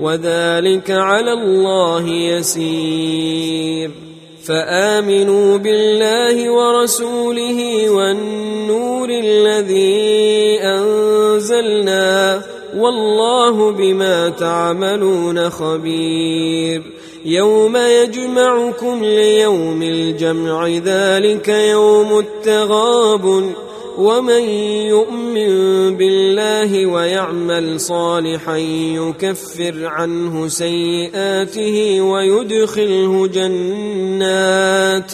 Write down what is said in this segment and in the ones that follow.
وذلك على الله يسير. فآمنوا بالله ورسوله والنور الذي أنزلنا والله بما تعملون خبير. يوم يجمعكم ليوم الجمع ذلك يوم التغابن. ومن يؤمن بالله ويعمل صالحا يكفر عنه سيئاته ويدخله جنات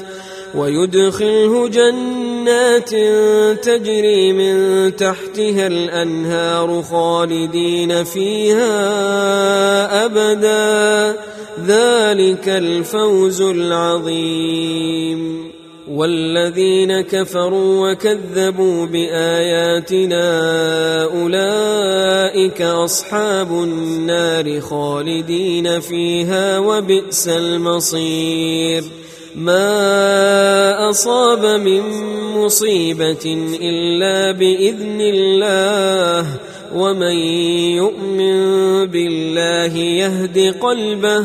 ويدخله جنات تجري من تحتها الأنهار خالدين فيها أبدا. ذلك الفوز العظيم. والذين كفروا وكذبوا بآياتنا أولئك أصحاب النار خالدين فيها وبئس المصير. ما أصاب من مصيبة إلا بإذن الله ومن يؤمن بالله يهد قلبه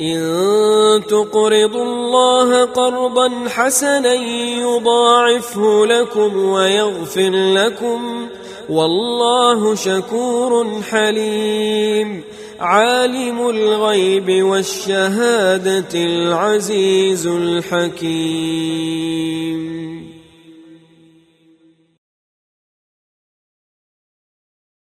إن تقرضوا الله قرضا حسنا يضاعفه لكم ويغفر لكم والله شكور حليم. عالم الغيب والشهادة العزيز الحكيم.